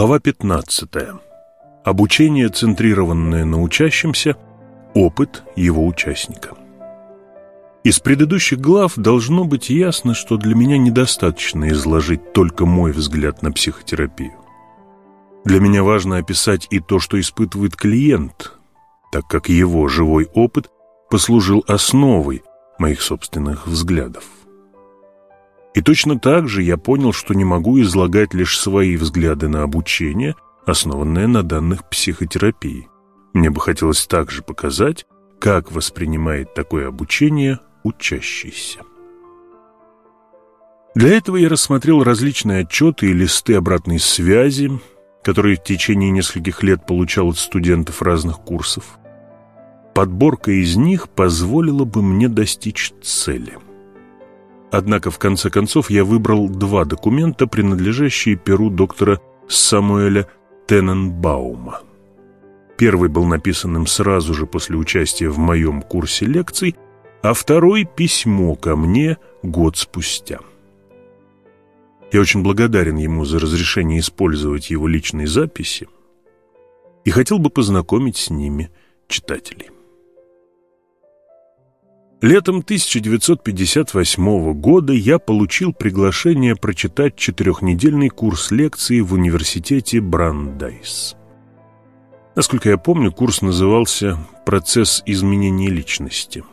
Глава 15. Обучение, центрированное на учащемся, опыт его участника. Из предыдущих глав должно быть ясно, что для меня недостаточно изложить только мой взгляд на психотерапию. Для меня важно описать и то, что испытывает клиент, так как его живой опыт послужил основой моих собственных взглядов. И точно так же я понял, что не могу излагать лишь свои взгляды на обучение, основанное на данных психотерапии. Мне бы хотелось также показать, как воспринимает такое обучение учащийся. Для этого я рассмотрел различные отчеты и листы обратной связи, которые в течение нескольких лет получал от студентов разных курсов. Подборка из них позволила бы мне достичь цели – Однако, в конце концов, я выбрал два документа, принадлежащие перу доктора Самуэля Тененбаума. Первый был написан им сразу же после участия в моем курсе лекций, а второй — письмо ко мне год спустя. Я очень благодарен ему за разрешение использовать его личные записи и хотел бы познакомить с ними читателей. Летом 1958 года я получил приглашение прочитать четырехнедельный курс лекций в университете Брандайс. Насколько я помню, курс назывался «Процесс изменения личности».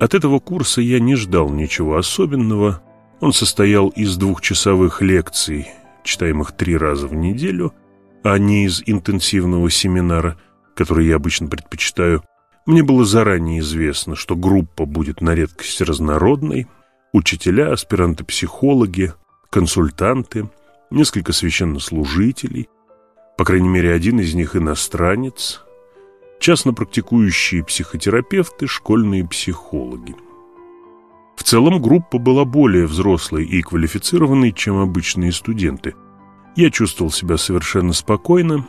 От этого курса я не ждал ничего особенного. Он состоял из двухчасовых лекций, читаемых три раза в неделю, а не из интенсивного семинара, который я обычно предпочитаю – мне было заранее известно, что группа будет на редкость разнородной. Учителя, аспиранты-психологи, консультанты, несколько священнослужителей, по крайней мере, один из них иностранец, частно практикующие психотерапевты, школьные психологи. В целом группа была более взрослой и квалифицированной, чем обычные студенты. Я чувствовал себя совершенно спокойно,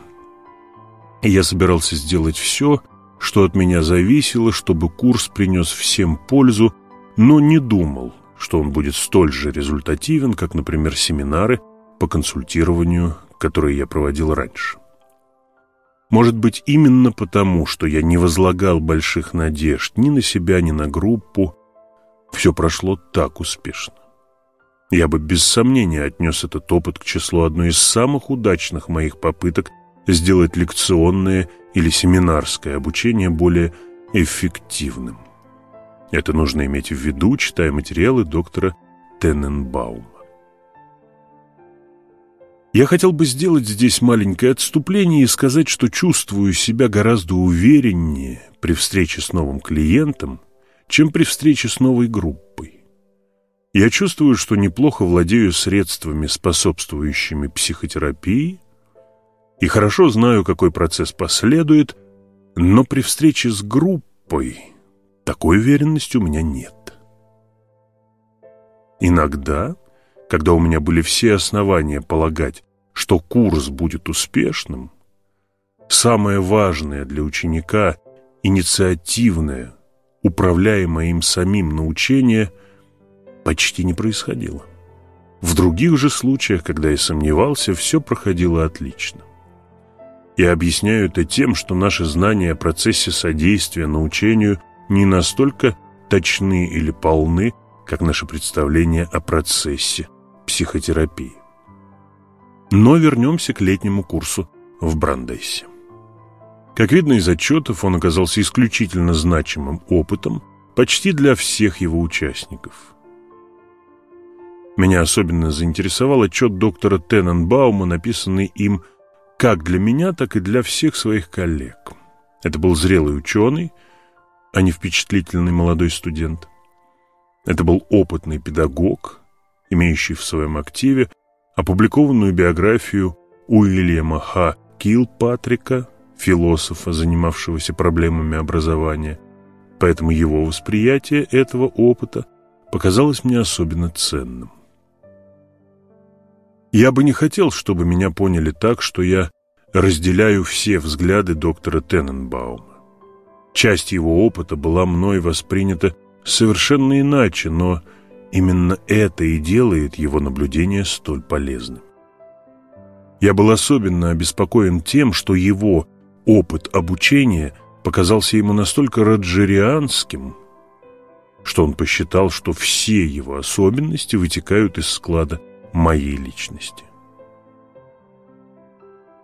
и я собирался сделать все, что от меня зависело, чтобы курс принес всем пользу, но не думал, что он будет столь же результативен, как, например, семинары по консультированию, которые я проводил раньше. Может быть, именно потому, что я не возлагал больших надежд ни на себя, ни на группу, все прошло так успешно. Я бы без сомнения отнес этот опыт к числу одной из самых удачных моих попыток сделать лекционное или семинарское обучение более эффективным. Это нужно иметь в виду, читая материалы доктора Тенненбаума. Я хотел бы сделать здесь маленькое отступление и сказать, что чувствую себя гораздо увереннее при встрече с новым клиентом, чем при встрече с новой группой. Я чувствую, что неплохо владею средствами, способствующими психотерапии, и хорошо знаю, какой процесс последует, но при встрече с группой такой уверенности у меня нет. Иногда, когда у меня были все основания полагать, что курс будет успешным, самое важное для ученика, инициативное, управляемое им самим научение, почти не происходило. В других же случаях, когда я сомневался, все проходило отлично и объясняю это тем, что наши знания о процессе содействия научению не настолько точны или полны, как наши представления о процессе психотерапии. Но вернемся к летнему курсу в Брандейсе. Как видно из отчетов, он оказался исключительно значимым опытом почти для всех его участников. Меня особенно заинтересовал отчет доктора Тенненбаума, написанный им как для меня, так и для всех своих коллег. Это был зрелый ученый, а не впечатлительный молодой студент. Это был опытный педагог, имеющий в своем активе опубликованную биографию Уильяма Х. Килпатрика, философа, занимавшегося проблемами образования. Поэтому его восприятие этого опыта показалось мне особенно ценным. Я бы не хотел, чтобы меня поняли так, что я разделяю все взгляды доктора Тенненбаума. Часть его опыта была мной воспринята совершенно иначе, но именно это и делает его наблюдение столь полезным. Я был особенно обеспокоен тем, что его опыт обучения показался ему настолько роджерианским, что он посчитал, что все его особенности вытекают из склада моей личности.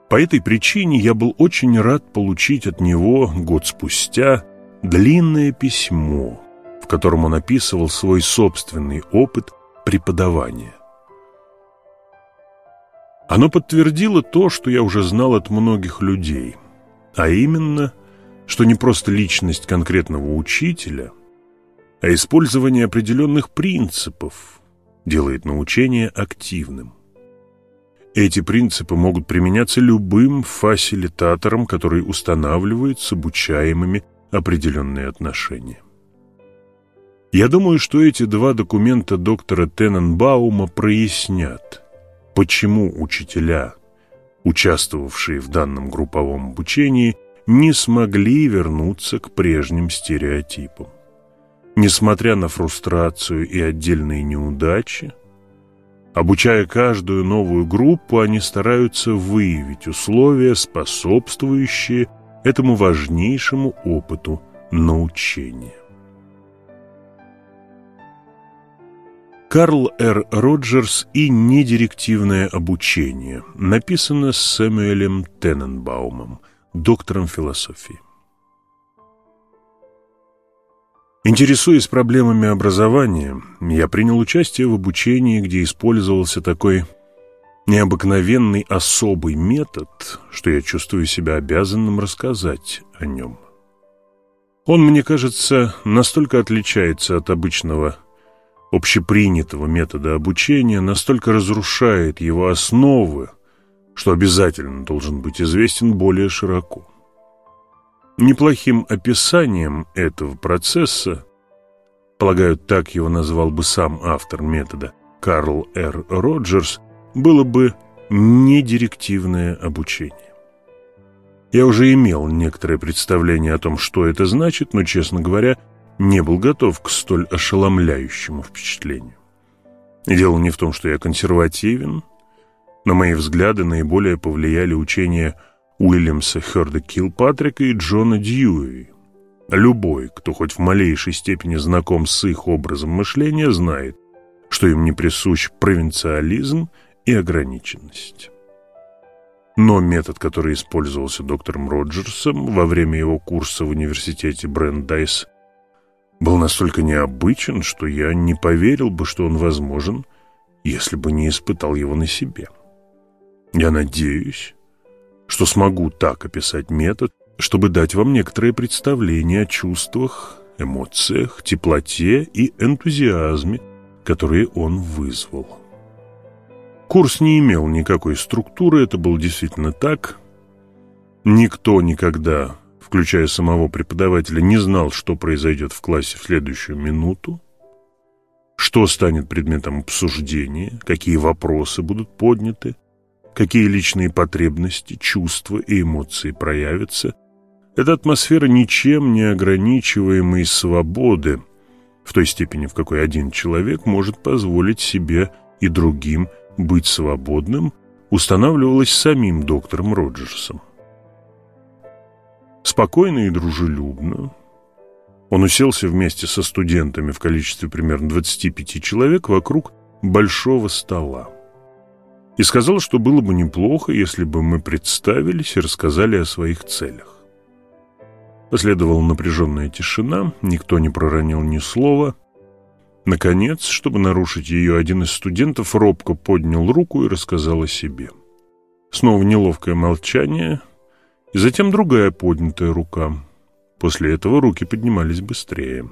По этой причине я был очень рад получить от него год спустя длинное письмо, в котором он описывал свой собственный опыт преподавания. Оно подтвердило то, что я уже знал от многих людей, а именно, что не просто личность конкретного учителя, а использование определенных принципов делает научение активным. Эти принципы могут применяться любым фасилитатором, который устанавливает с обучаемыми определенные отношения. Я думаю, что эти два документа доктора Тенненбаума прояснят – почему учителя, участвовавшие в данном групповом обучении, не смогли вернуться к прежним стереотипам. Несмотря на фрустрацию и отдельные неудачи, обучая каждую новую группу, они стараются выявить условия, способствующие этому важнейшему опыту научения. Карл Р. Роджерс и недирективное обучение. Написано Сэмюэлем Тенненбаумом, доктором философии. Интересуясь проблемами образования, я принял участие в обучении, где использовался такой необыкновенный особый метод, что я чувствую себя обязанным рассказать о нем. Он, мне кажется, настолько отличается от обычного общепринятого метода обучения настолько разрушает его основы, что обязательно должен быть известен более широко. Неплохим описанием этого процесса, полагаю, так его назвал бы сам автор метода Карл Р. Роджерс, было бы недирективное обучение. Я уже имел некоторое представление о том, что это значит, но, честно говоря, не был готов к столь ошеломляющему впечатлению. Дело не в том, что я консервативен. На мои взгляды наиболее повлияли учения Уильямса Херда Килпатрика и Джона Дьюи. Любой, кто хоть в малейшей степени знаком с их образом мышления, знает, что им не присущ провинциализм и ограниченность. Но метод, который использовался доктором Роджерсом во время его курса в университете Брендайс, был настолько необычен, что я не поверил бы, что он возможен, если бы не испытал его на себе. Я надеюсь, что смогу так описать метод, чтобы дать вам некоторое представление о чувствах, эмоциях, теплоте и энтузиазме, которые он вызвал. Курс не имел никакой структуры, это было действительно так. Никто никогда включая самого преподавателя, не знал, что произойдет в классе в следующую минуту, что станет предметом обсуждения, какие вопросы будут подняты, какие личные потребности, чувства и эмоции проявятся. Это атмосфера ничем не ограничиваемой свободы, в той степени, в какой один человек может позволить себе и другим быть свободным, устанавливалась самим доктором Роджерсом. Спокойно и дружелюбно он уселся вместе со студентами в количестве примерно 25 человек вокруг большого стола и сказал, что было бы неплохо, если бы мы представились и рассказали о своих целях. Последовала напряженная тишина, никто не проронил ни слова. Наконец, чтобы нарушить ее, один из студентов робко поднял руку и рассказал о себе. Снова неловкое молчание – и затем другая поднятая рука. После этого руки поднимались быстрее.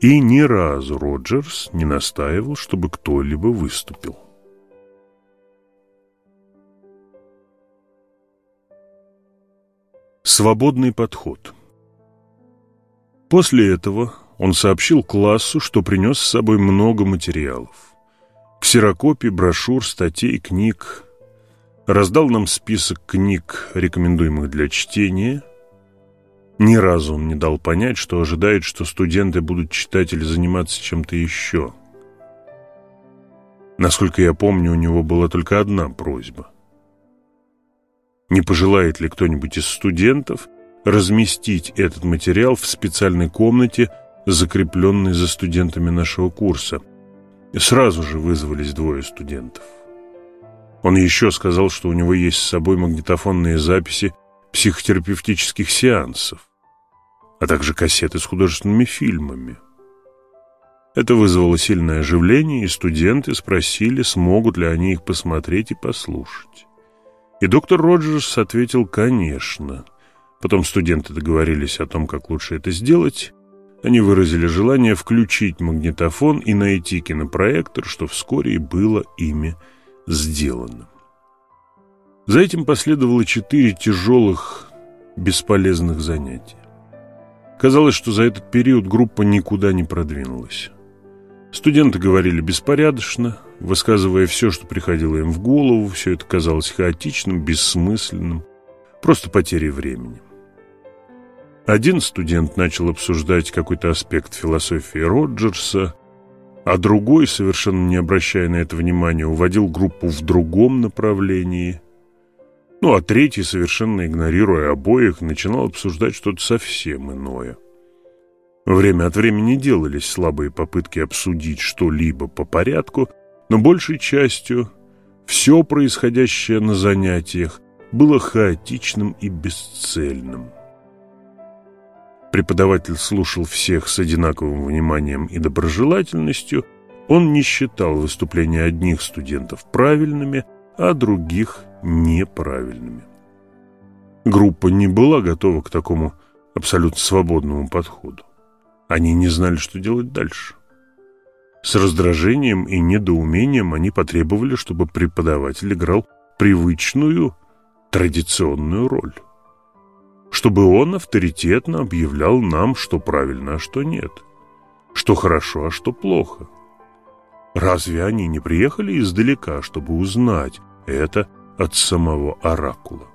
И ни разу Роджерс не настаивал, чтобы кто-либо выступил. Свободный подход После этого он сообщил классу, что принес с собой много материалов. Ксерокопий, брошюр, статей, книг, раздал нам список книг, рекомендуемых для чтения. Ни разу он не дал понять, что ожидает, что студенты будут читать или заниматься чем-то еще. Насколько я помню, у него была только одна просьба. Не пожелает ли кто-нибудь из студентов разместить этот материал в специальной комнате, закрепленной за студентами нашего курса? Сразу же вызвались двое студентов. Он еще сказал, что у него есть с собой магнитофонные записи психотерапевтических сеансов, а также кассеты с художественными фильмами. Это вызвало сильное оживление, и студенты спросили, смогут ли они их посмотреть и послушать. И доктор Роджерс ответил «конечно». Потом студенты договорились о том, как лучше это сделать. Они выразили желание включить магнитофон и найти кинопроектор, что вскоре и было ими сделано. За этим последовало четыре тяжелых, бесполезных занятия. Казалось, что за этот период группа никуда не продвинулась. Студенты говорили беспорядочно, высказывая все, что приходило им в голову, все это казалось хаотичным, бессмысленным, просто потерей времени. Один студент начал обсуждать какой-то аспект философии Роджерса, а другой, совершенно не обращая на это внимания, уводил группу в другом направлении. Ну, а третий, совершенно игнорируя обоих, начинал обсуждать что-то совсем иное. Время от времени делались слабые попытки обсудить что-либо по порядку, но большей частью все происходящее на занятиях было хаотичным и бесцельным. Преподаватель слушал всех с одинаковым вниманием и доброжелательностью. Он не считал выступления одних студентов правильными, а других неправильными. Группа не была готова к такому абсолютно свободному подходу. Они не знали, что делать дальше. С раздражением и недоумением они потребовали, чтобы преподаватель играл привычную, традиционную роль. Чтобы он авторитетно объявлял нам, что правильно, а что нет. Что хорошо, а что плохо. Разве они не приехали издалека, чтобы узнать это от самого оракула?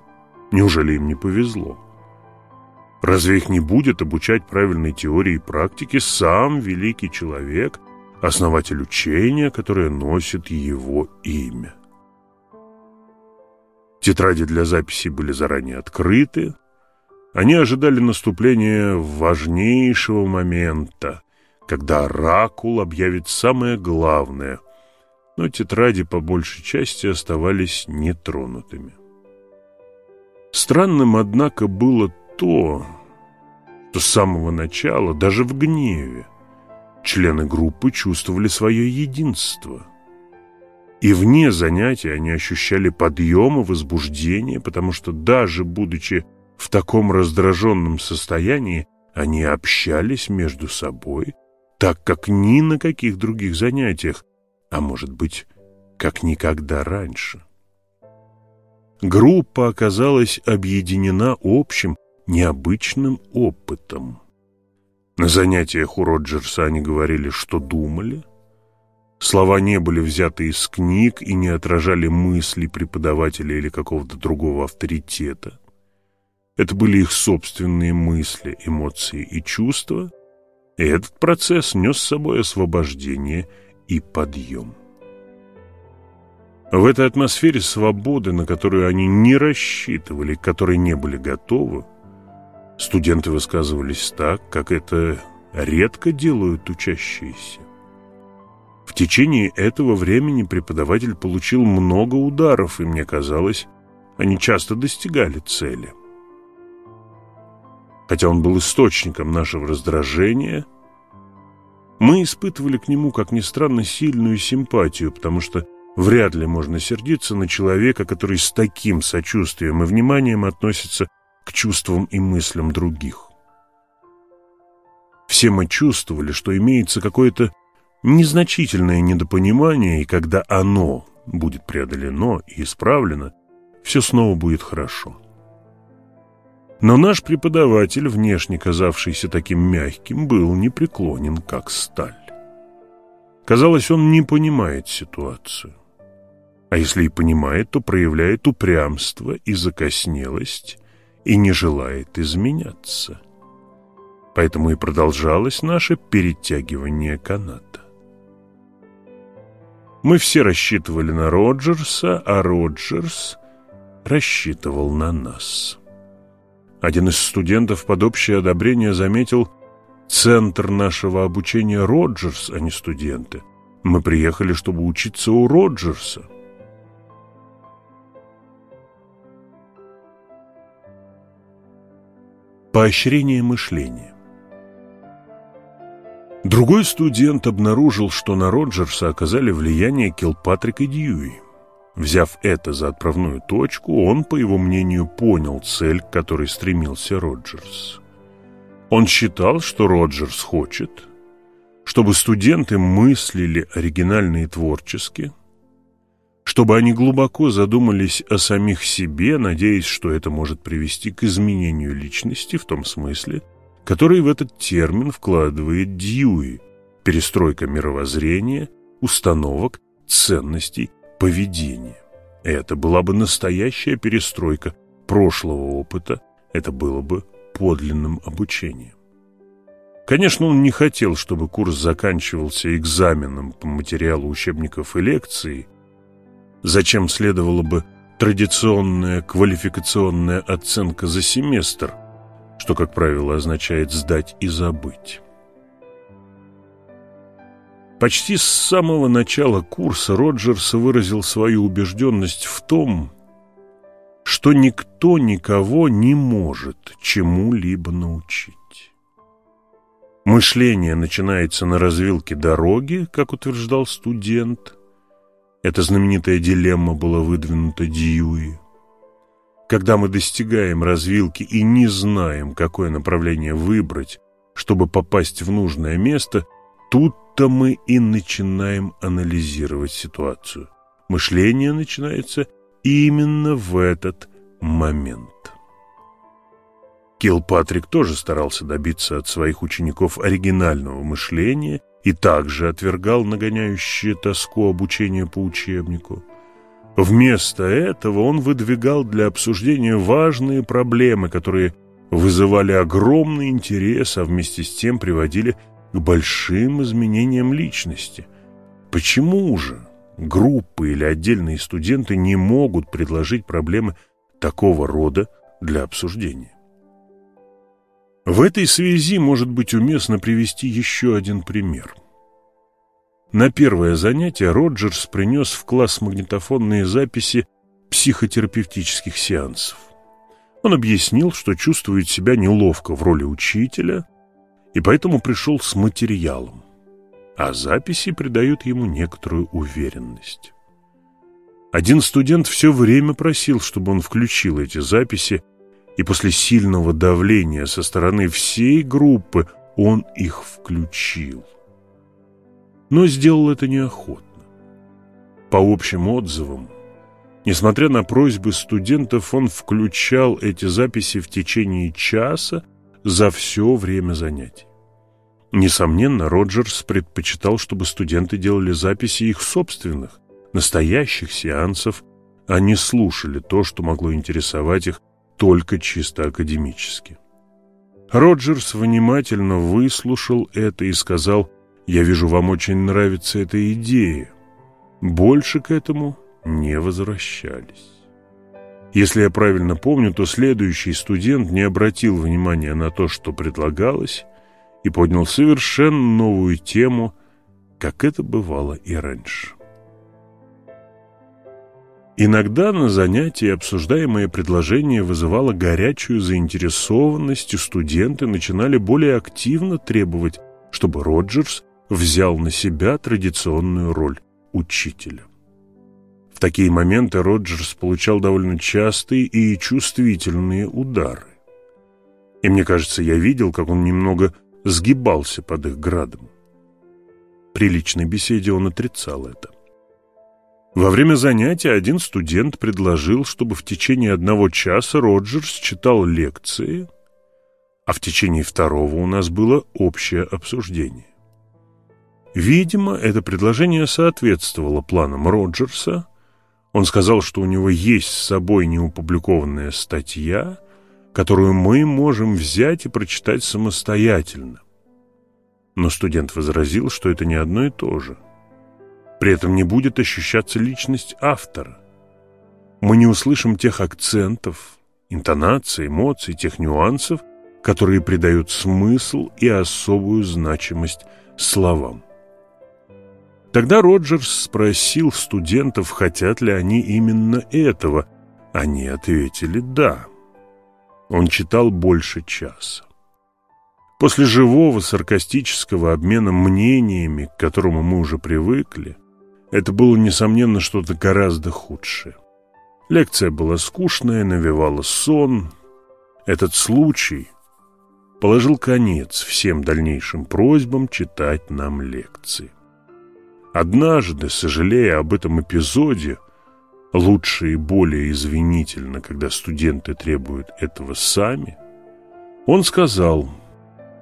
Неужели им не повезло? Разве их не будет обучать правильной теории и практике сам великий человек, основатель учения, которое носит его имя? Тетради для записей были заранее открыты. Они ожидали наступления важнейшего момента, когда оракул объявит самое главное, но тетради по большей части оставались нетронутыми. Странным, однако, было то, что с самого начала, даже в гневе, члены группы чувствовали свое единство. И вне занятия они ощущали подъем и возбуждение, потому что даже будучи в таком раздраженном состоянии, они общались между собой, так как ни на каких других занятиях, а может быть, как никогда раньше. Группа оказалась объединена общим, необычным опытом. На занятиях у Роджерса они говорили, что думали. Слова не были взяты из книг и не отражали мысли преподавателя или какого-то другого авторитета. Это были их собственные мысли, эмоции и чувства, и этот процесс нес с собой освобождение и подъем. В этой атмосфере свободы, на которую они не рассчитывали, к которой не были готовы, Студенты высказывались так, как это редко делают учащиеся. В течение этого времени преподаватель получил много ударов, и мне казалось, они часто достигали цели. Хотя он был источником нашего раздражения, мы испытывали к нему, как ни странно, сильную симпатию, потому что вряд ли можно сердиться на человека, который с таким сочувствием и вниманием относится к чувствам и мыслям других. Все мы чувствовали, что имеется какое-то незначительное недопонимание, и когда оно будет преодолено и исправлено, все снова будет хорошо. Но наш преподаватель, внешне казавшийся таким мягким, был непреклонен, как сталь. Казалось, он не понимает ситуацию. А если и понимает, то проявляет упрямство и закоснелость, и не желает изменяться. Поэтому и продолжалось наше перетягивание каната. Мы все рассчитывали на Роджерса, а Роджерс рассчитывал на нас. Один из студентов под общее одобрение заметил «Центр нашего обучения Роджерс, а не студенты. Мы приехали, чтобы учиться у Роджерса». Поощрение мышления Другой студент обнаружил, что на Роджерса оказали влияние Килпатрик и Дьюи. Взяв это за отправную точку, он, по его мнению, понял цель, к которой стремился Роджерс. Он считал, что Роджерс хочет, чтобы студенты мыслили оригинально и творчески, чтобы они глубоко задумались о самих себе, надеясь, что это может привести к изменению личности в том смысле, который в этот термин вкладывает Дьюи – перестройка мировоззрения, установок, ценностей, поведения. Это была бы настоящая перестройка прошлого опыта, это было бы подлинным обучением. Конечно, он не хотел, чтобы курс заканчивался экзаменом по материалу учебников и лекций, зачем следовала бы традиционная квалификационная оценка за семестр, что, как правило, означает «сдать и забыть». Почти с самого начала курса Роджерс выразил свою убежденность в том, что никто никого не может чему-либо научить. Мышление начинается на развилке дороги, как утверждал студент. Эта знаменитая дилемма была выдвинута Дьюи. Когда мы достигаем развилки и не знаем, какое направление выбрать, чтобы попасть в нужное место, тут-то мы и начинаем анализировать ситуацию. Мышление начинается именно в этот момент. Килпатрик тоже старался добиться от своих учеников оригинального мышления и также отвергал нагоняющее тоску обучения по учебнику. Вместо этого он выдвигал для обсуждения важные проблемы, которые вызывали огромный интерес, а вместе с тем приводили к большим изменениям личности. Почему же группы или отдельные студенты не могут предложить проблемы такого рода для обсуждения? В этой связи может быть уместно привести еще один пример – на первое занятие Роджерс принес в класс магнитофонные записи психотерапевтических сеансов. Он объяснил, что чувствует себя неловко в роли учителя, и поэтому пришел с материалом, а записи придают ему некоторую уверенность. Один студент все время просил, чтобы он включил эти записи, и после сильного давления со стороны всей группы он их включил но сделал это неохотно. По общим отзывам, несмотря на просьбы студентов, он включал эти записи в течение часа за все время занятий. Несомненно, Роджерс предпочитал, чтобы студенты делали записи их собственных, настоящих сеансов, а не слушали то, что могло интересовать их только чисто академически. Роджерс внимательно выслушал это и сказал я вижу, вам очень нравится эта идея. Больше к этому не возвращались. Если я правильно помню, то следующий студент не обратил внимания на то, что предлагалось, и поднял совершенно новую тему, как это бывало и раньше. Иногда на занятии обсуждаемое предложение вызывало горячую заинтересованность, и студенты начинали более активно требовать, чтобы Роджерс взял на себя традиционную роль учителя. В такие моменты Роджерс получал довольно частые и чувствительные удары. И мне кажется, я видел, как он немного сгибался под их градом. При личной беседе он отрицал это. Во время занятия один студент предложил, чтобы в течение одного часа Роджерс читал лекции, а в течение второго у нас было общее обсуждение. Видимо, это предложение соответствовало планам Роджерса. Он сказал, что у него есть с собой неупубликованная статья, которую мы можем взять и прочитать самостоятельно. Но студент возразил, что это не одно и то же. При этом не будет ощущаться личность автора. мы не услышим тех акцентов, интонаций, эмоций, тех нюансов, которые придают смысл и особую значимость словам. Тогда Роджерс спросил студентов, хотят ли они именно этого. Они ответили «да». Он читал больше часа. После живого саркастического обмена мнениями, к которому мы уже привыкли, это было, несомненно, что-то гораздо худшее. Лекция была скучная, навевала сон. Этот случай положил конец всем дальнейшим просьбам читать нам лекции. Однажды, сожалея об этом эпизоде, лучше и более извинительно, когда студенты требуют этого сами, он сказал,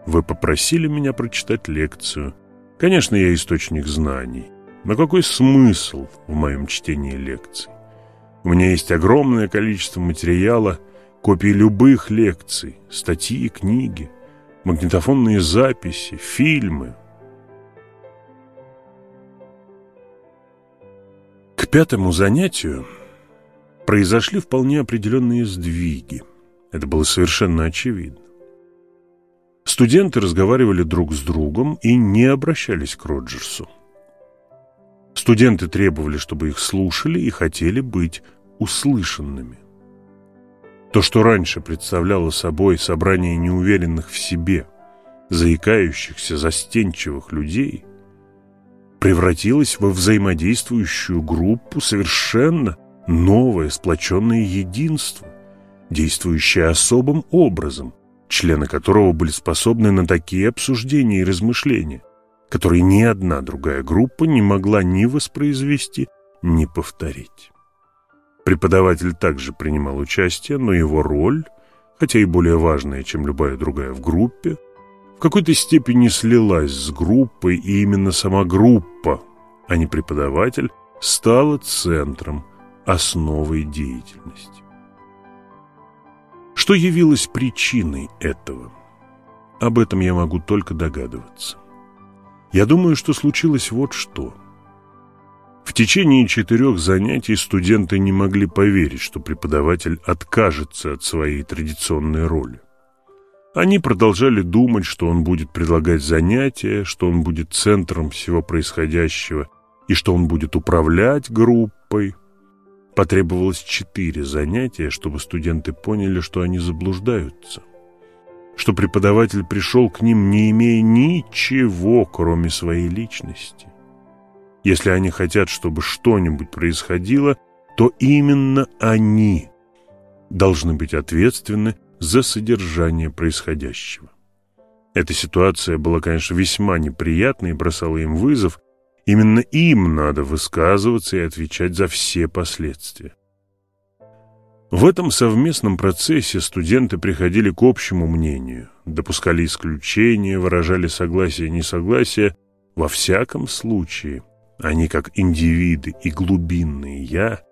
«Вы попросили меня прочитать лекцию. Конечно, я источник знаний. Но какой смысл в моем чтении лекций? У меня есть огромное количество материала, копии любых лекций, статьи, книги, магнитофонные записи, фильмы. К пятому занятию произошли вполне определенные сдвиги. Это было совершенно очевидно. Студенты разговаривали друг с другом и не обращались к Роджерсу. Студенты требовали, чтобы их слушали и хотели быть услышанными. То, что раньше представляло собой собрание неуверенных в себе, заикающихся, застенчивых людей, превратилось во взаимодействующую группу совершенно новое сплоченное единство, действующее особым образом, члены которого были способны на такие обсуждения и размышления, которые ни одна другая группа не могла ни воспроизвести, ни повторить. Преподаватель также принимал участие, но его роль, хотя и более важная, чем любая другая в группе, в какой-то степени слилась с группой, и именно сама группа, а не преподаватель, стала центром, основой деятельности. Что явилось причиной этого? Об этом я могу только догадываться. Я думаю, что случилось вот что. В течение четырех занятий студенты не могли поверить, что преподаватель откажется от своей традиционной роли. Они продолжали думать, что он будет предлагать занятия, что он будет центром всего происходящего и что он будет управлять группой. Потребовалось четыре занятия, чтобы студенты поняли, что они заблуждаются что преподаватель пришел к ним, не имея ничего, кроме своей личности. Если они хотят, чтобы что-нибудь происходило, то именно они должны быть ответственны за содержание происходящего. Эта ситуация была, конечно, весьма неприятной и бросала им вызов. Именно им надо высказываться и отвечать за все последствия. В этом совместном процессе студенты приходили к общему мнению, допускали исключения, выражали согласие и несогласие. Во всяком случае, они, как индивиды и глубинные «я»,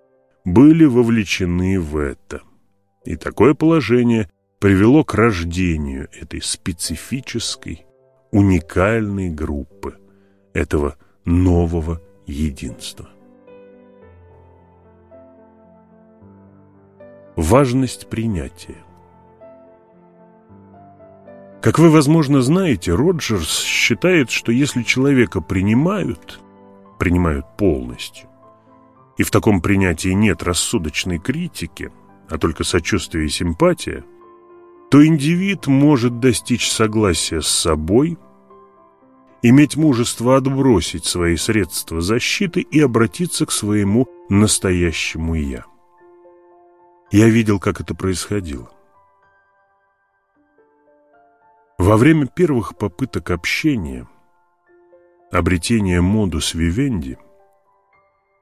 были вовлечены в это. И такое положение привело к рождению этой специфической, уникальной группы, этого нового единства. Важность принятия. Как вы, возможно, знаете, Роджерс считает, что если человека принимают, принимают полностью, и в таком принятии нет рассудочной критики, а только сочувствие и симпатия, то индивид может достичь согласия с собой, иметь мужество отбросить свои средства защиты и обратиться к своему настоящему «я». Я видел, как это происходило. Во время первых попыток общения, обретения модус вивенди,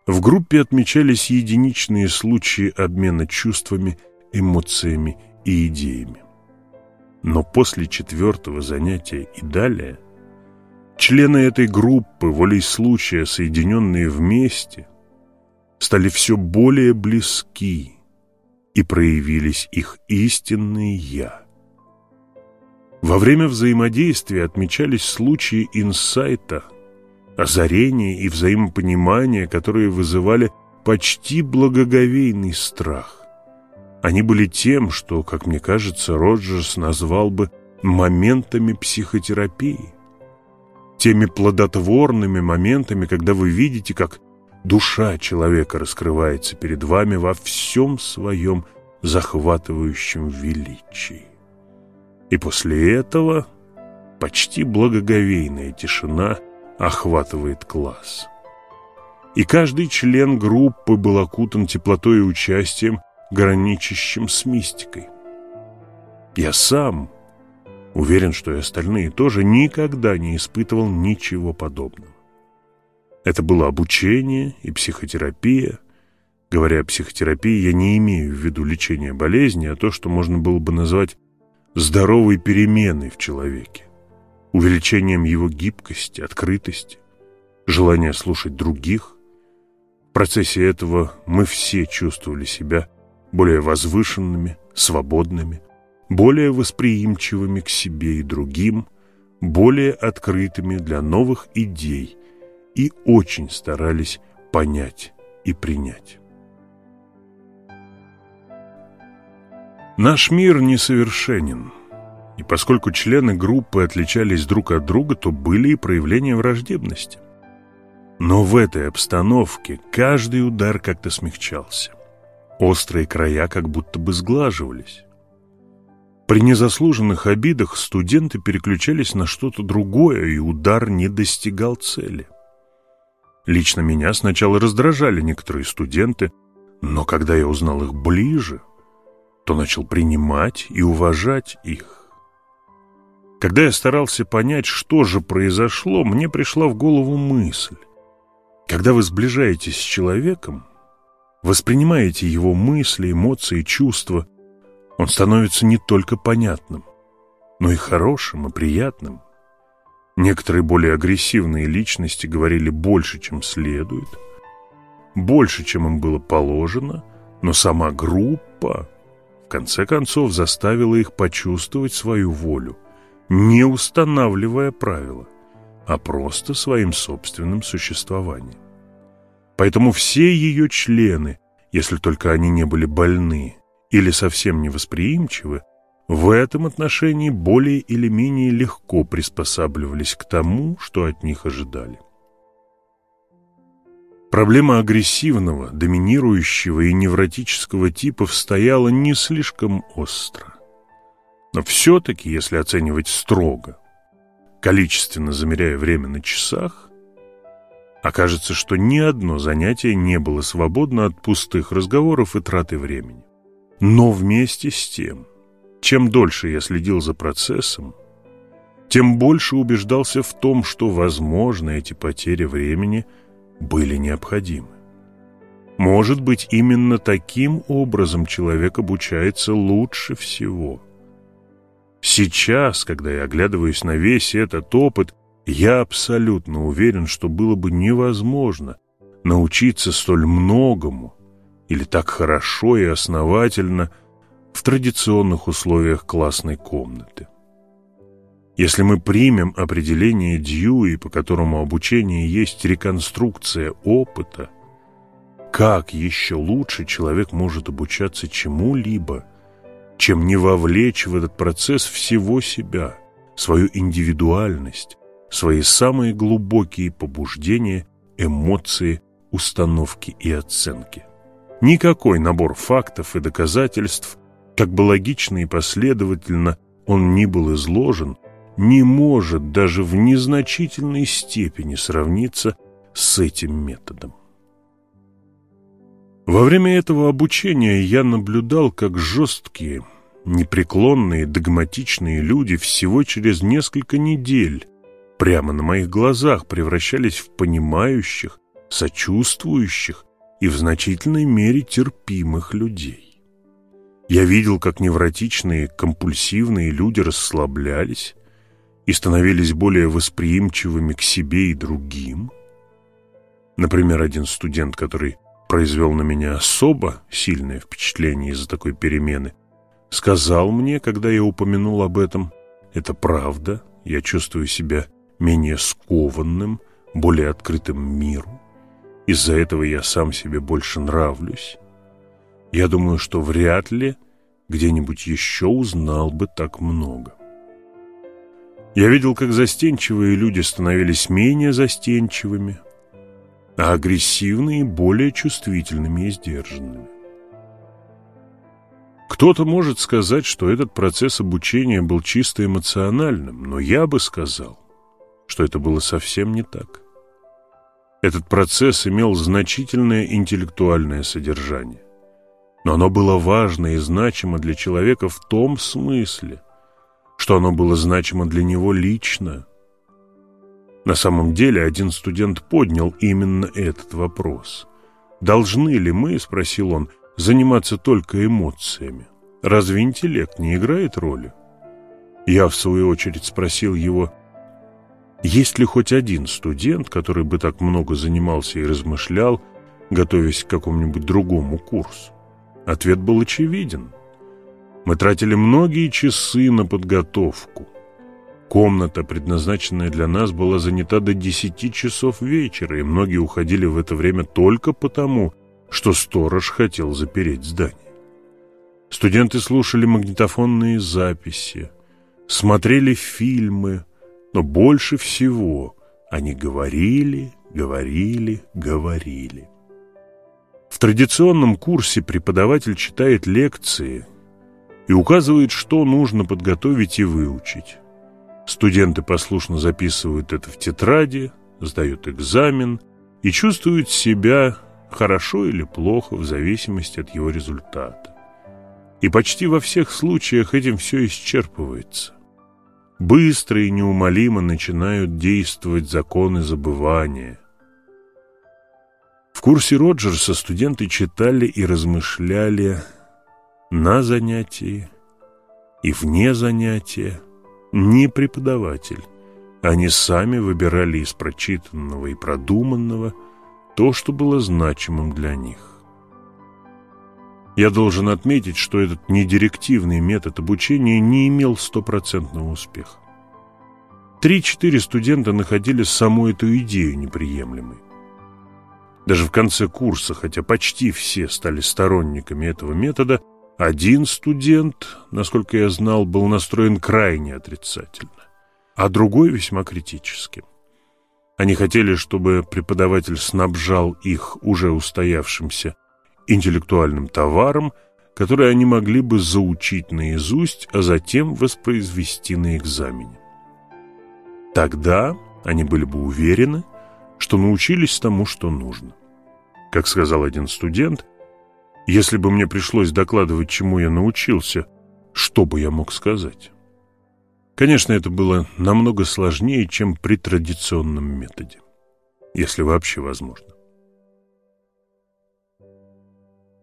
в группе отмечались единичные случаи обмена чувствами, эмоциями и идеями. Но после четвертого занятия и далее члены этой группы, волей случая, соединенные вместе, стали все более близки и проявились их истинные «я». Во время взаимодействия отмечались случаи инсайта, озарения и взаимопонимания, которые вызывали почти благоговейный страх. Они были тем, что, как мне кажется, Роджерс назвал бы моментами психотерапии. Теми плодотворными моментами, когда вы видите, как душа человека раскрывается перед вами во всем своем захватывающем величии. И после этого почти благоговейная тишина охватывает класс. И каждый член группы был окутан теплотой и участием, граничащим с мистикой. Я сам, уверен, что и остальные тоже, никогда не испытывал ничего подобного. Это было обучение и психотерапия. Говоря о психотерапии, я не имею в виду лечение болезни, а то, что можно было бы назвать здоровой переменой в человеке, увеличением его гибкости, открытости, желания слушать других. В процессе этого мы все чувствовали себя более возвышенными, свободными, более восприимчивыми к себе и другим, более открытыми для новых идей и очень старались понять и принять. Наш мир несовершенен, и поскольку члены группы отличались друг от друга, то были и проявления враждебности. Но в этой обстановке каждый удар как-то смягчался. Острые края как будто бы сглаживались. При незаслуженных обидах студенты переключались на что-то другое, и удар не достигал цели. Лично меня сначала раздражали некоторые студенты, но когда я узнал их ближе, то начал принимать и уважать их. Когда я старался понять, что же произошло, мне пришла в голову мысль. Когда вы сближаетесь с человеком, воспринимаете его мысли, эмоции, чувства, он становится не только понятным, но и хорошим и приятным. Некоторые более агрессивные личности говорили больше, чем следует, больше, чем им было положено, но сама группа в конце концов заставила их почувствовать свою волю, не устанавливая правила, а просто своим собственным существованием. Поэтому все ее члены, если только они не были больны или совсем невосприимчивы, в этом отношении более или менее легко приспосабливались к тому, что от них ожидали. Проблема агрессивного, доминирующего и невротического типов стояла не слишком остро. Но все-таки, если оценивать строго, количественно замеряя время на часах, окажется, что ни одно занятие не было свободно от пустых разговоров и траты времени. Но вместе с тем, чем дольше я следил за процессом, тем больше убеждался в том, что, возможно, эти потери времени – были необходимы. Может быть, именно таким образом человек обучается лучше всего. Сейчас, когда я оглядываюсь на весь этот опыт, я абсолютно уверен, что было бы невозможно научиться столь многому или так хорошо и основательно в традиционных условиях классной комнаты. Если мы примем определение Дьюи, по которому обучение есть реконструкция опыта, как еще лучше человек может обучаться чему-либо, чем не вовлечь в этот процесс всего себя, свою индивидуальность, свои самые глубокие побуждения, эмоции, установки и оценки. Никакой набор фактов и доказательств, как бы логично и последовательно он ни был изложен, не может даже в незначительной степени сравниться с этим методом. Во время этого обучения я наблюдал, как жесткие, непреклонные, догматичные люди всего через несколько недель прямо на моих глазах превращались в понимающих, сочувствующих и в значительной мере терпимых людей. Я видел, как невротичные, компульсивные люди расслаблялись, и становились более восприимчивыми к себе и другим. Например, один студент, который произвел на меня особо сильное впечатление из-за такой перемены, сказал мне, когда я упомянул об этом, это правда, я чувствую себя менее скованным, более открытым миру. из-за этого я сам себе больше нравлюсь. Я думаю, что вряд ли где-нибудь еще узнал бы так много. Я видел, как застенчивые люди становились менее застенчивыми, а агрессивные – более чувствительными и сдержанными. Кто-то может сказать, что этот процесс обучения был чисто эмоциональным, но я бы сказал, что это было совсем не так. Этот процесс имел значительное интеллектуальное содержание. Но оно было важно и значимо для человека в том смысле, что оно было значимо для него лично. На самом деле один студент поднял именно этот вопрос. «Должны ли мы, — спросил он, — заниматься только эмоциями? Разве интеллект не играет роли?» Я, в свою очередь, спросил его, есть ли хоть один студент, который бы так много занимался и размышлял, готовясь к какому-нибудь другому курсу? Ответ был очевиден. Мы тратили многие часы на подготовку. Комната, предназначенная для нас, была занята до 10 часов вечера, и многие уходили в это время только потому, что сторож хотел запереть здание. Студенты слушали магнитофонные записи, смотрели фильмы, но больше всего они говорили, говорили, говорили. В традиционном курсе преподаватель читает лекции и указывает, что нужно подготовить и выучить. Студенты послушно записывают это в тетради, сдают экзамен и чувствуют себя хорошо или плохо в зависимости от его результата. И почти во всех случаях этим все исчерпывается. Быстро и неумолимо начинают действовать законы забывания – в курсе Роджерса студенты читали и размышляли на занятии и вне занятия. Не преподаватель. Они сами выбирали из прочитанного и продуманного то, что было значимым для них. Я должен отметить, что этот недирективный метод обучения не имел стопроцентного успеха. Три-четыре студента находили саму эту идею неприемлемой. Даже в конце курса, хотя почти все стали сторонниками этого метода, один студент, насколько я знал, был настроен крайне отрицательно, а другой весьма критически. Они хотели, чтобы преподаватель снабжал их уже устоявшимся интеллектуальным товаром, который они могли бы заучить наизусть, а затем воспроизвести на экзамене. Тогда они были бы уверены, что научились тому, что нужно. Как сказал один студент, если бы мне пришлось докладывать, чему я научился, что бы я мог сказать? Конечно, это было намного сложнее, чем при традиционном методе, если вообще возможно.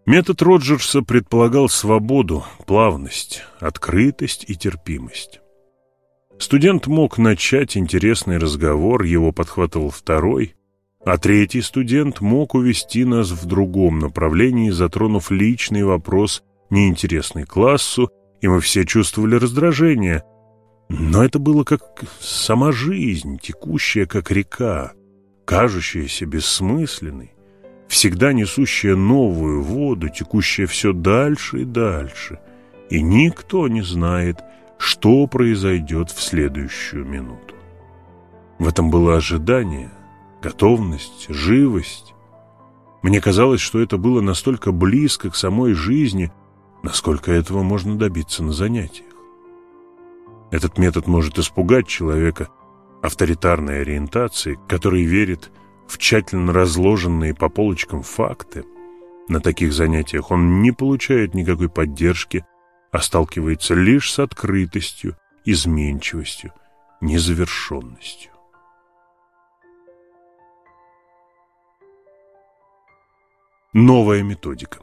Метод Роджерса предполагал свободу, плавность, открытость и терпимость. Студент мог начать интересный разговор, его подхватывал второй, а третий студент мог увести нас в другом направлении, затронув личный вопрос, неинтересный классу, и мы все чувствовали раздражение. Но это было как сама жизнь, текущая как река, кажущаяся бессмысленной, всегда несущая новую воду, текущая все дальше и дальше, и никто не знает, что произойдет в следующую минуту. В этом было ожидание – готовность, живость. Мне казалось, что это было настолько близко к самой жизни, насколько этого можно добиться на занятиях. Этот метод может испугать человека авторитарной ориентации, который верит в тщательно разложенные по полочкам факты. На таких занятиях он не получает никакой поддержки, а сталкивается лишь с открытостью, изменчивостью, незавершенностью. Новая методика.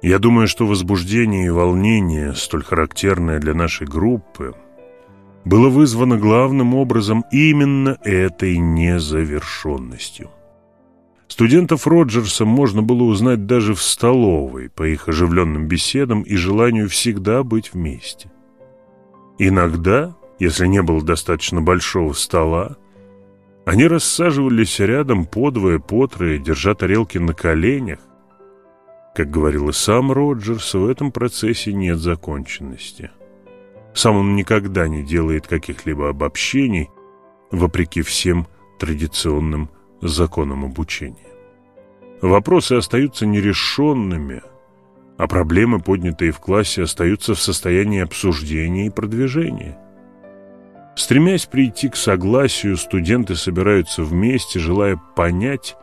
Я думаю, что возбуждение и волнение, столь характерное для нашей группы, было вызвано главным образом именно этой незавершенностью. Студентов Роджерса можно было узнать даже в столовой по их оживленным беседам и желанию всегда быть вместе. Иногда, если не было достаточно большого стола, Они рассаживались рядом подвое, потрое, держа тарелки на коленях. Как говорил и сам Роджерс, в этом процессе нет законченности. Сам он никогда не делает каких-либо обобщений, вопреки всем традиционным законам обучения. Вопросы остаются нерешенными, а проблемы, поднятые в классе, остаются в состоянии обсуждения и продвижения. Стремясь прийти к согласию, студенты собираются вместе, желая понять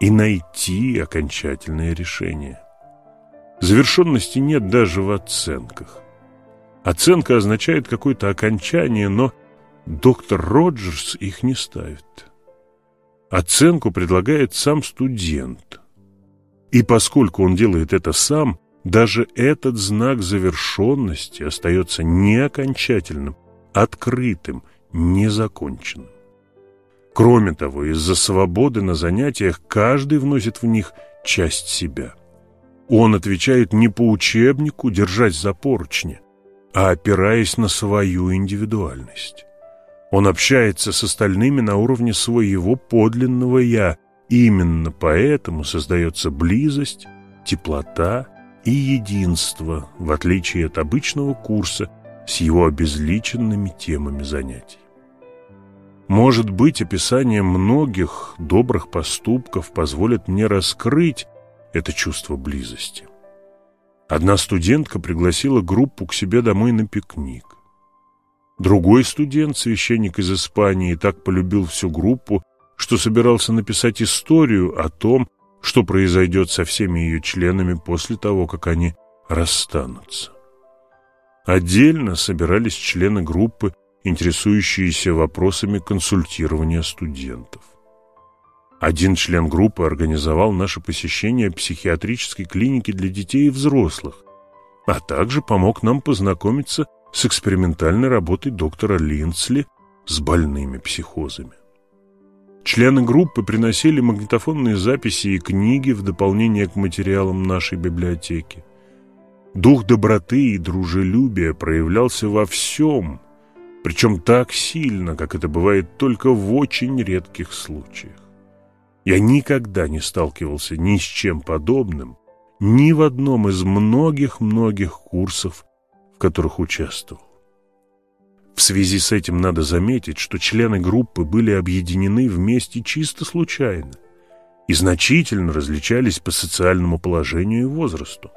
и найти окончательное решение. Завершенности нет даже в оценках. Оценка означает какое-то окончание, но доктор Роджерс их не ставит. Оценку предлагает сам студент. И поскольку он делает это сам, даже этот знак завершенности остается не окончательным, открытым, незаконченным. Кроме того, из-за свободы на занятиях каждый вносит в них часть себя. Он отвечает не по учебнику держась за поручни, а опираясь на свою индивидуальность. Он общается с остальными на уровне своего подлинного «я». Именно поэтому создается близость, теплота и единство, в отличие от обычного курса с его обезличенными темами занятий. Может быть, описание многих добрых поступков позволит мне раскрыть это чувство близости. Одна студентка пригласила группу к себе домой на пикник. Другой студент, священник из Испании, так полюбил всю группу, что собирался написать историю о том, что произойдет со всеми ее членами после того, как они расстанутся. Отдельно собирались члены группы, интересующиеся вопросами консультирования студентов. Один член группы организовал наше посещение психиатрической клиники для детей и взрослых, а также помог нам познакомиться с экспериментальной работой доктора Линдсли с больными психозами. Члены группы приносили магнитофонные записи и книги в дополнение к материалам нашей библиотеки. Дух доброты и дружелюбия проявлялся во всем, причем так сильно, как это бывает только в очень редких случаях. Я никогда не сталкивался ни с чем подобным, ни в одном из многих-многих курсов, в которых участвовал. В связи с этим надо заметить, что члены группы были объединены вместе чисто случайно и значительно различались по социальному положению и возрасту.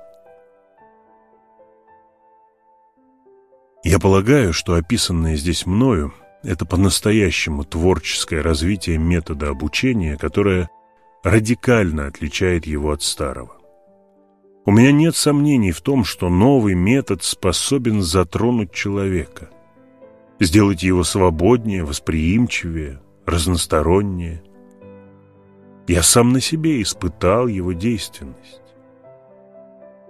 Я полагаю, что описанное здесь мною – это по-настоящему творческое развитие метода обучения, которое радикально отличает его от старого. У меня нет сомнений в том, что новый метод способен затронуть человека, сделать его свободнее, восприимчивее, разностороннее. Я сам на себе испытал его действенность.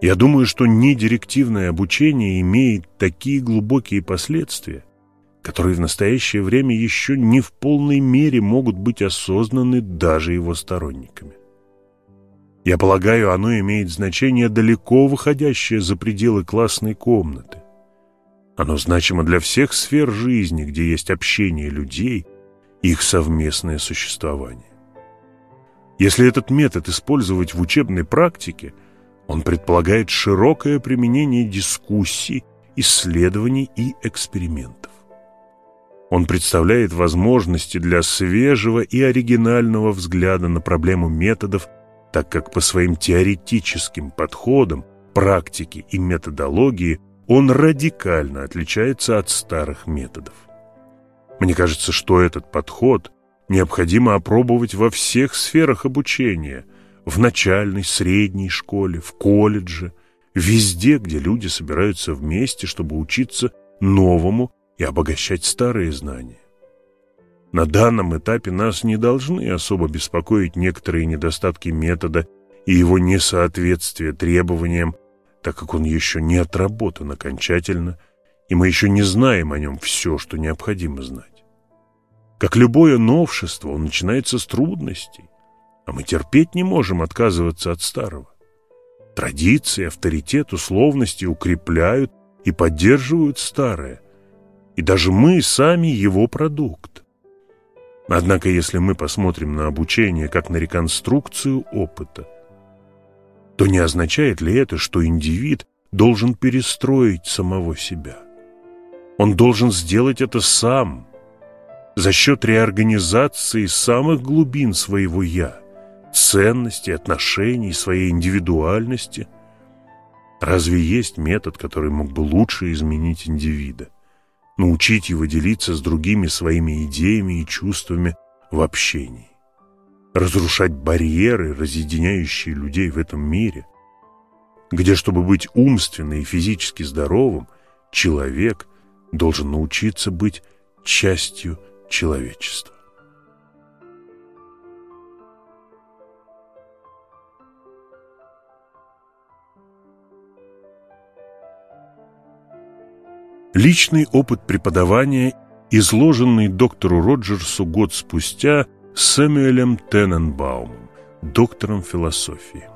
Я думаю, что недирективное обучение имеет такие глубокие последствия, которые в настоящее время еще не в полной мере могут быть осознаны даже его сторонниками. Я полагаю, оно имеет значение далеко выходящее за пределы классной комнаты. Оно значимо для всех сфер жизни, где есть общение людей их совместное существование. Если этот метод использовать в учебной практике, он предполагает широкое применение дискуссий, исследований и экспериментов. Он представляет возможности для свежего и оригинального взгляда на проблему методов так как по своим теоретическим подходам, практике и методологии он радикально отличается от старых методов. Мне кажется, что этот подход необходимо опробовать во всех сферах обучения, в начальной, средней школе, в колледже, везде, где люди собираются вместе, чтобы учиться новому и обогащать старые знания. На данном этапе нас не должны особо беспокоить некоторые недостатки метода и его несоответствие требованиям, так как он еще не отработан окончательно, и мы еще не знаем о нем все, что необходимо знать. Как любое новшество, он начинается с трудностей, а мы терпеть не можем отказываться от старого. Традиции, авторитет, условности укрепляют и поддерживают старое, и даже мы сами его продукт. Однако, если мы посмотрим на обучение как на реконструкцию опыта, то не означает ли это, что индивид должен перестроить самого себя? Он должен сделать это сам, за счет реорганизации самых глубин своего «я», ценностей, отношений, своей индивидуальности. Разве есть метод, который мог бы лучше изменить индивида? Научить его делиться с другими своими идеями и чувствами в общении? Разрушать барьеры, разъединяющие людей в этом мире? Где, чтобы быть умственно и физически здоровым, человек должен научиться быть частью человечества. Личный опыт преподавания, изложенный доктору Роджерсу год спустя Сэмюэлем Тененбаумом, доктором философии.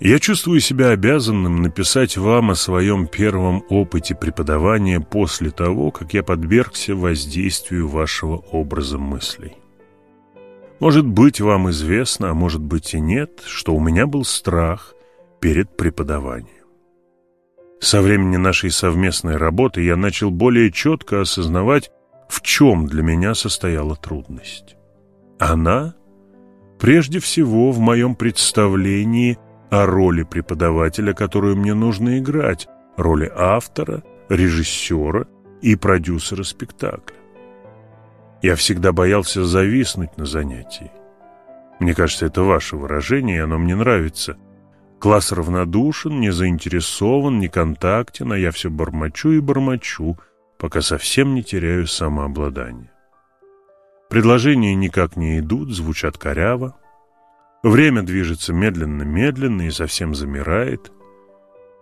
Я чувствую себя обязанным написать вам о своем первом опыте преподавания после того, как я подвергся воздействию вашего образа мыслей. Может быть, вам известно, а может быть и нет, что у меня был страх перед преподаванием. Со времени нашей совместной работы я начал более четко осознавать, в чем для меня состояла трудность. Она, прежде всего, в моем представлении о роли преподавателя, которую мне нужно играть, роли автора, режиссера и продюсера спектакля. Я всегда боялся зависнуть на занятии. Мне кажется, это ваше выражение, и оно мне нравится. Класс равнодушен, не заинтересован, не контактен, а я все бормочу и бормочу, пока совсем не теряю самообладание. Предложения никак не идут, звучат коряво. Время движется медленно-медленно и совсем замирает.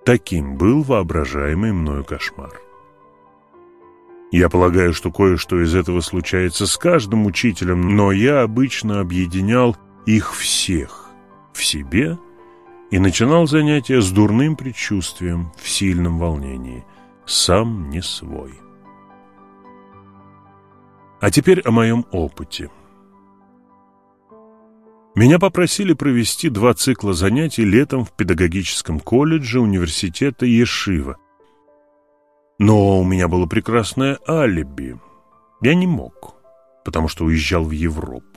Таким был воображаемый мною кошмар. Я полагаю, что кое-что из этого случается с каждым учителем, но я обычно объединял их всех в себе – и начинал занятия с дурным предчувствием, в сильном волнении, сам не свой. А теперь о моем опыте. Меня попросили провести два цикла занятий летом в педагогическом колледже университета Ешива. Но у меня было прекрасное алиби. Я не мог, потому что уезжал в Европу.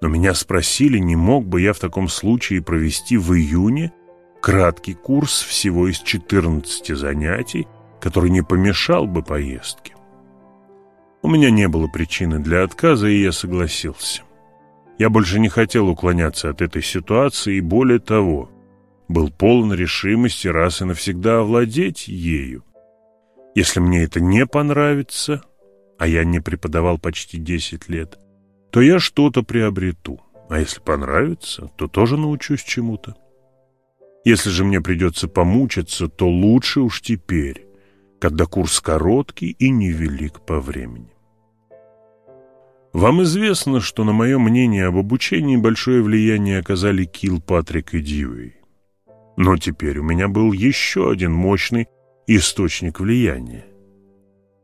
Но меня спросили, не мог бы я в таком случае провести в июне краткий курс всего из 14 занятий, который не помешал бы поездке. У меня не было причины для отказа, и я согласился. Я больше не хотел уклоняться от этой ситуации, и более того, был полон решимости раз и навсегда овладеть ею. Если мне это не понравится, а я не преподавал почти 10 лет, то я что-то приобрету. А если понравится, то тоже научусь чему-то. Если же мне придется помучиться, то лучше уж теперь, когда курс короткий и невелик по времени. Вам известно, что на мое мнение об обучении большое влияние оказали Килл, Патрик и Дьюи. Но теперь у меня был еще один мощный источник влияния.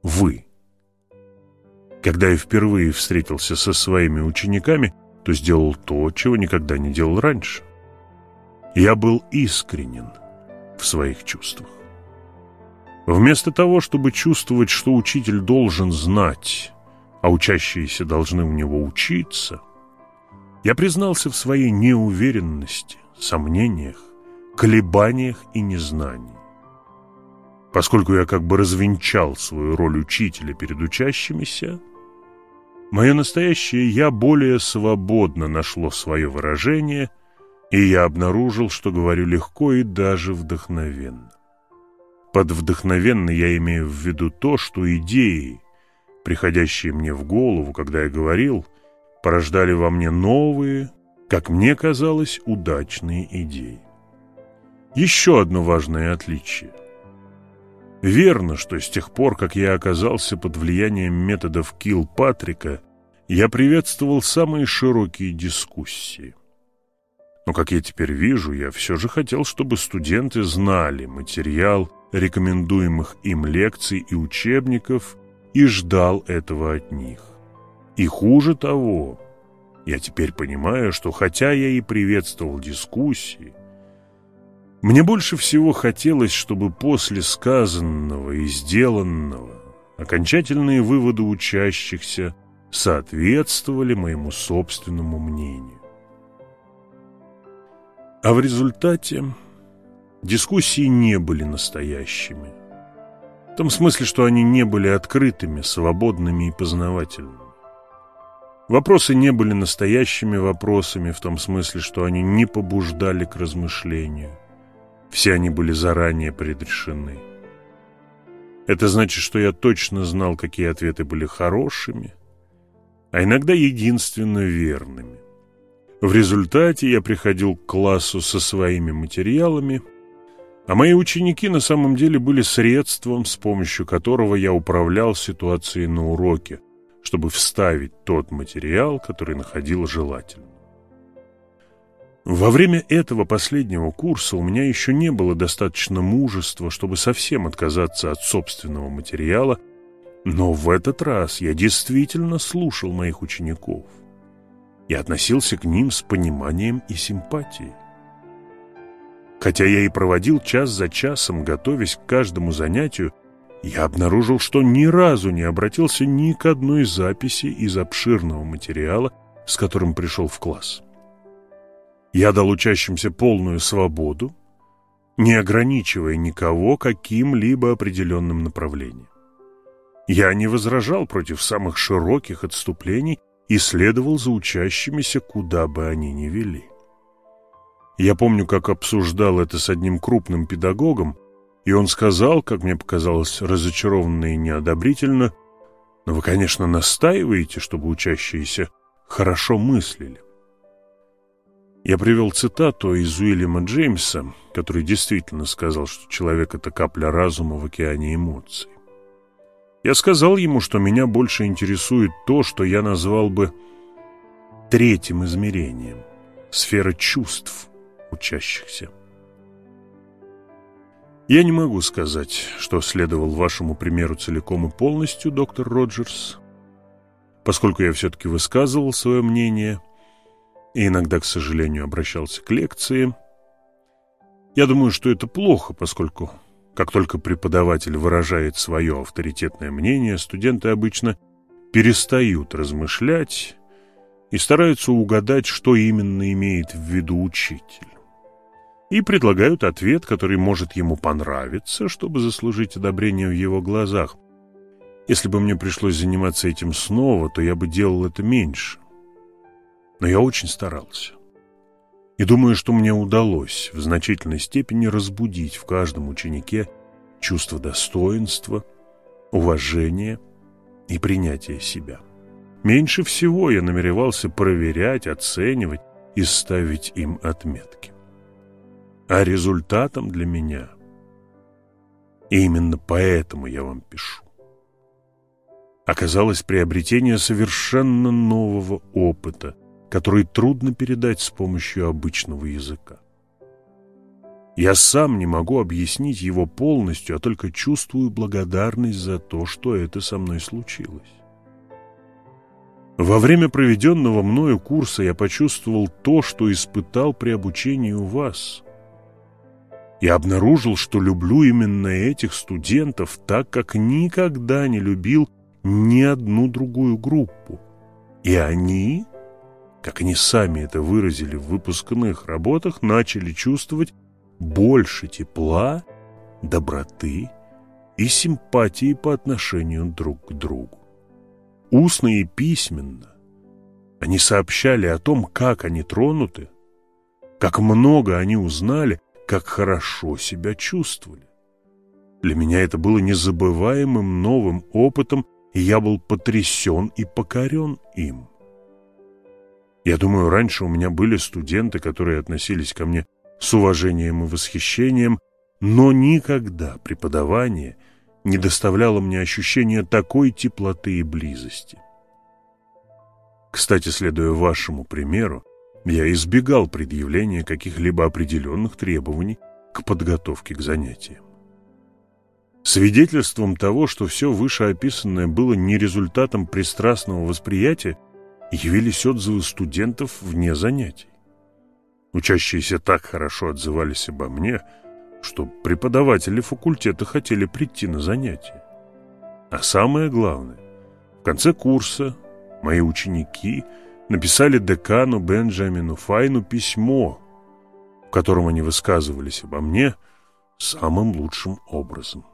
Вы. Когда я впервые встретился со своими учениками, то сделал то, чего никогда не делал раньше. Я был искренен в своих чувствах. Вместо того, чтобы чувствовать, что учитель должен знать, а учащиеся должны у него учиться, я признался в своей неуверенности, сомнениях, колебаниях и незнании. Поскольку я как бы развенчал свою роль учителя перед учащимися, Мое настоящее «я» более свободно нашло свое выражение, и я обнаружил, что говорю легко и даже вдохновенно. Под «вдохновенно» я имею в виду то, что идеи, приходящие мне в голову, когда я говорил, порождали во мне новые, как мне казалось, удачные идеи. Еще одно важное отличие. Верно, что с тех пор, как я оказался под влиянием методов Килпатрика, я приветствовал самые широкие дискуссии. Но, как я теперь вижу, я все же хотел, чтобы студенты знали материал рекомендуемых им лекций и учебников и ждал этого от них. И хуже того, я теперь понимаю, что хотя я и приветствовал дискуссии, мне больше всего хотелось, чтобы после сказанного и сделанного окончательные выводы учащихся соответствовали моему собственному мнению. А в результате дискуссии не были настоящими. В том смысле, что они не были открытыми, свободными и познавательными. Вопросы не были настоящими вопросами в том смысле, что они не побуждали к размышлению. Все они были заранее предрешены. Это значит, что я точно знал, какие ответы были хорошими, а иногда единственно верными. В результате я приходил к классу со своими материалами, а мои ученики на самом деле были средством, с помощью которого я управлял ситуацией на уроке, чтобы вставить тот материал, который находил желательным. Во время этого последнего курса у меня еще не было достаточно мужества, чтобы совсем отказаться от собственного материала, но в этот раз я действительно слушал моих учеников. и относился к ним с пониманием и симпатией. Хотя я и проводил час за часом, готовясь к каждому занятию, я обнаружил, что ни разу не обратился ни к одной записи из обширного материала, с которым пришел в класс. Я дал учащимся полную свободу, не ограничивая никого каким-либо определенным направлением. Я не возражал против самых широких отступлений и следовал за учащимися, куда бы они ни вели. Я помню, как обсуждал это с одним крупным педагогом, и он сказал, как мне показалось, разочарованно и неодобрительно, «Но вы, конечно, настаиваете, чтобы учащиеся хорошо мыслили». Я привел цитату из Уильяма Джеймса, который действительно сказал, что человек — это капля разума в океане эмоций. Я сказал ему, что меня больше интересует то, что я назвал бы третьим измерением — сфера чувств учащихся. Я не могу сказать, что следовал вашему примеру целиком и полностью, доктор Роджерс, поскольку я все-таки высказывал свое мнение — и иногда, к сожалению, обращался к лекции. Я думаю, что это плохо, поскольку как только преподаватель выражает свое авторитетное мнение, студенты обычно перестают размышлять и стараются угадать, что именно имеет в виду учитель. И предлагают ответ, который может ему понравиться, чтобы заслужить одобрение в его глазах. Если бы мне пришлось заниматься этим снова, то я бы делал это меньше но я очень старался. И думаю, что мне удалось в значительной степени разбудить в каждом ученике чувство достоинства, уважения и принятия себя. Меньше всего я намеревался проверять, оценивать и ставить им отметки. А результатом для меня, и именно поэтому я вам пишу, оказалось приобретение совершенно нового опыта, который трудно передать с помощью обычного языка. Я сам не могу объяснить его полностью, а только чувствую благодарность за то, что это со мной случилось. Во время проведенного мною курса я почувствовал то, что испытал при обучении у вас. Я обнаружил, что люблю именно этих студентов так, как никогда не любил ни одну другую группу. И они как они сами это выразили в выпускных работах, начали чувствовать больше тепла, доброты и симпатии по отношению друг к другу. Устно и письменно они сообщали о том, как они тронуты, как много они узнали, как хорошо себя чувствовали. Для меня это было незабываемым новым опытом, и я был потрясен и покорен им. Я думаю, раньше у меня были студенты, которые относились ко мне с уважением и восхищением, но никогда преподавание не доставляло мне ощущения такой теплоты и близости. Кстати, следуя вашему примеру, я избегал предъявления каких-либо определенных требований к подготовке к занятиям. Свидетельством того, что все вышеописанное было не результатом пристрастного восприятия, явились отзывы студентов вне занятий. Учащиеся так хорошо отзывались обо мне, что преподаватели факультета хотели прийти на занятия. А самое главное, в конце курса мои ученики написали декану Бенджамину Файну письмо, в котором они высказывались обо мне самым лучшим образом.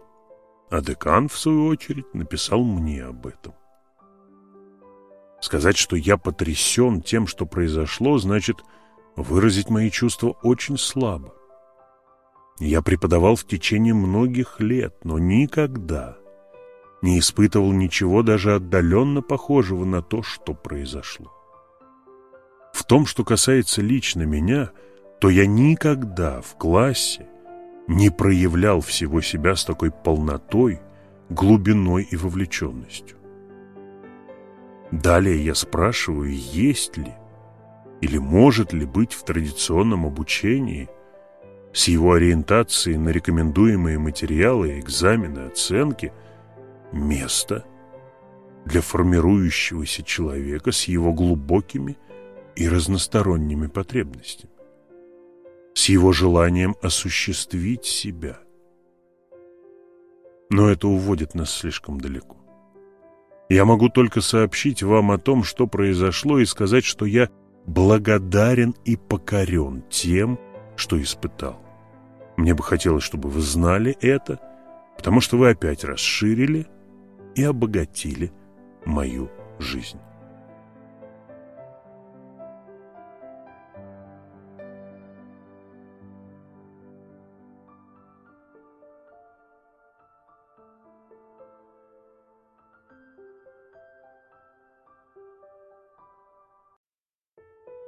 А декан, в свою очередь, написал мне об этом. Сказать, что я потрясен тем, что произошло, значит выразить мои чувства очень слабо. Я преподавал в течение многих лет, но никогда не испытывал ничего даже отдаленно похожего на то, что произошло. В том, что касается лично меня, то я никогда в классе не проявлял всего себя с такой полнотой, глубиной и вовлеченностью. Далее я спрашиваю, есть ли или может ли быть в традиционном обучении с его ориентацией на рекомендуемые материалы, экзамены, оценки место для формирующегося человека с его глубокими и разносторонними потребностями с его желанием осуществить себя. Но это уводит нас слишком далеко. Я могу только сообщить вам о том, что произошло, и сказать, что я благодарен и покорен тем, что испытал. Мне бы хотелось, чтобы вы знали это, потому что вы опять расширили и обогатили мою жизнь.